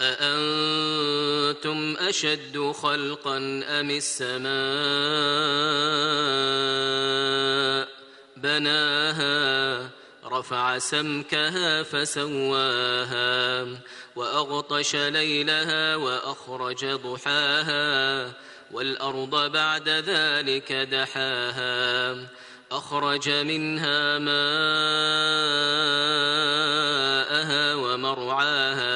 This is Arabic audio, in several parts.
أأنتم أشد خلقا أم السماء؟ بناها رفع سمكها فسواها وأغطش ليلها وأخرج ضحاها والأرض بعد ذلك دحاها أخرج منها ماءها ومرعاها.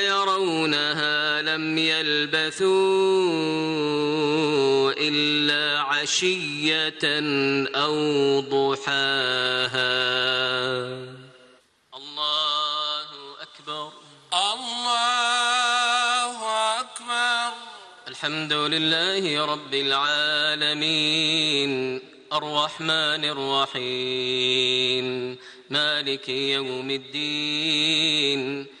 لم يلبثوا إلا عشية أو ضحاها. الله أكبر. الله أكبر. الحمد لله رب العالمين. الرحمن الرحيم. مالك يوم الدين.